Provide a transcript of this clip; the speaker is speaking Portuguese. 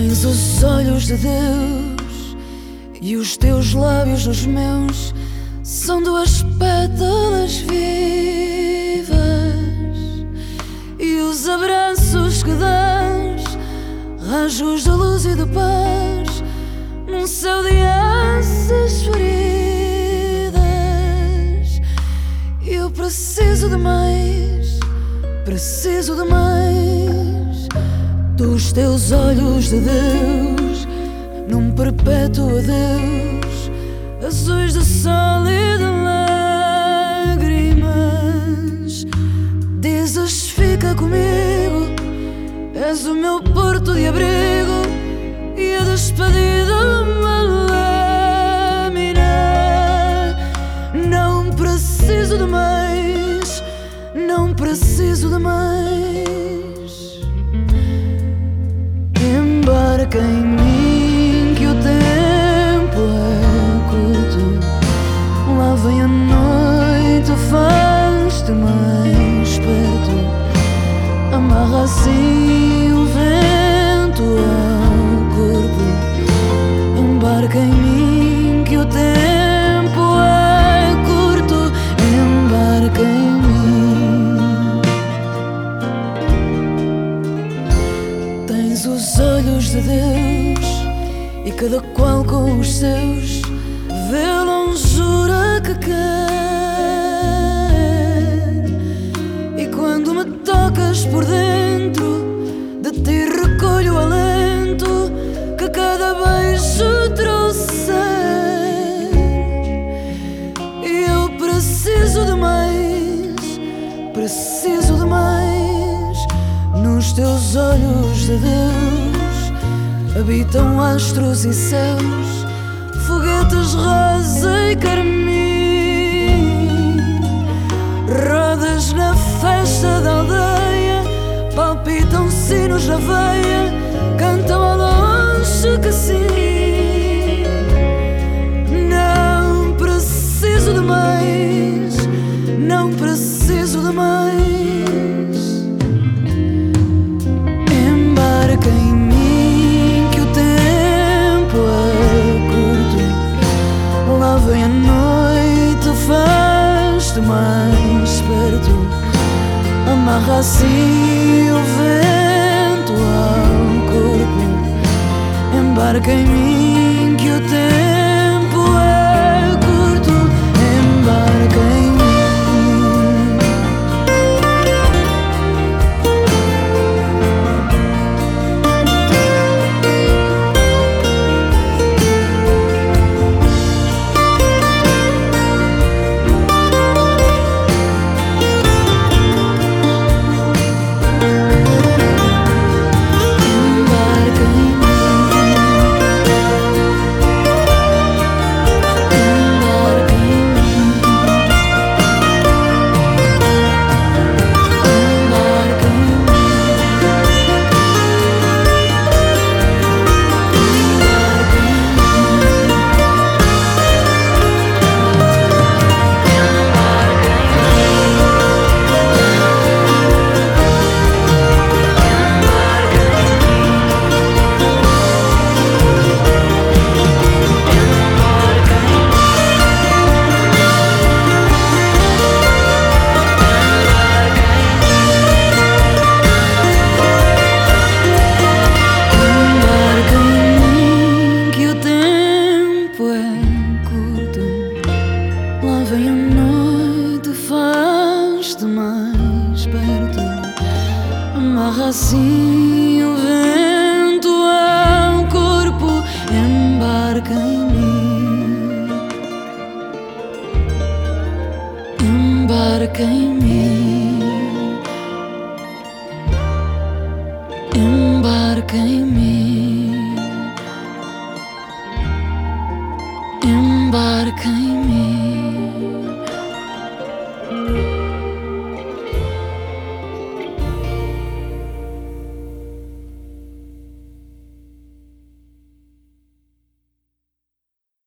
Tens os olhos de Deus e os teus lábios nos meus são duas pétalas vivas e os abraços que dás, rasgos de luz e de paz num céu de asas feridas. Eu preciso de mais, preciso de mais dos teus olhos de Deus num perpétuo adeus, azuis de sol e de lágrimas. Dizes fica comigo, és o meu porto de abrigo e a despedida uma lâmina. Não preciso de mais, não preciso de mais. Embarca de Deus e cada qual com os seus vê a longura que quer. E quando me tocas por dentro, de ti recolho o alento que cada beijo trouxer. E eu preciso de mais, preciso de mais. Nos teus olhos de Deus habitam astros e céus, foguetes rosa e carmim. Rodas na festa da aldeia, palpitam sinos na veia, cantam ao longe que sim. Assim o vento ao corpo. Embarca em mim que o tempo é mais perto. Amarra assim o vento ao corpo. Embarca em mim. Embarca em mim. Embarca em mim. Embarca em mim.